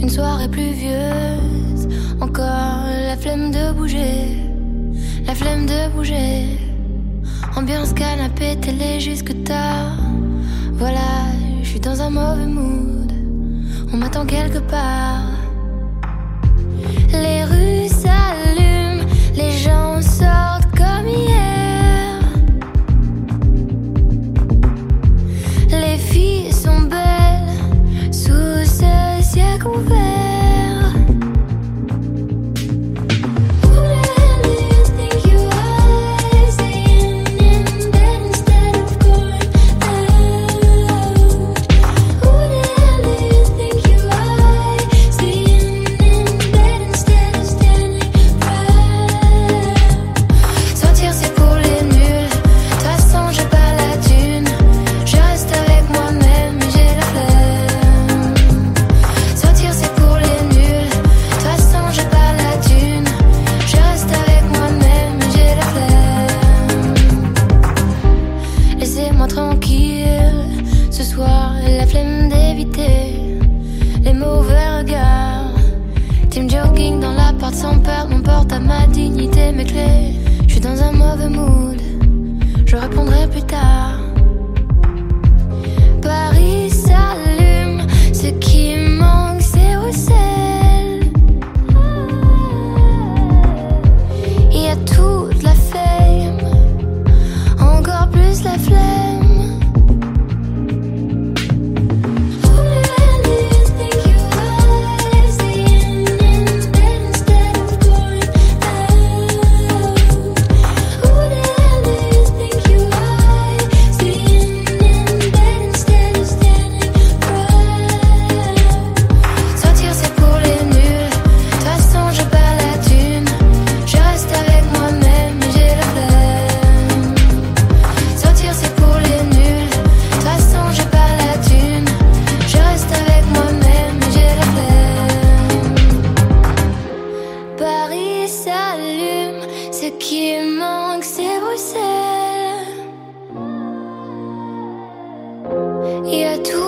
Une soirée pluvieuse, encore la flemme de bouger, la flemme de bouger. Ambiance canapé, télé jusque tard. Voilà, je suis dans un mauvais mood. On m'attend quelque part. ma dignité mes clés. Je suis dans un mauvais mood, je répondrai plus tard. Yeah, too.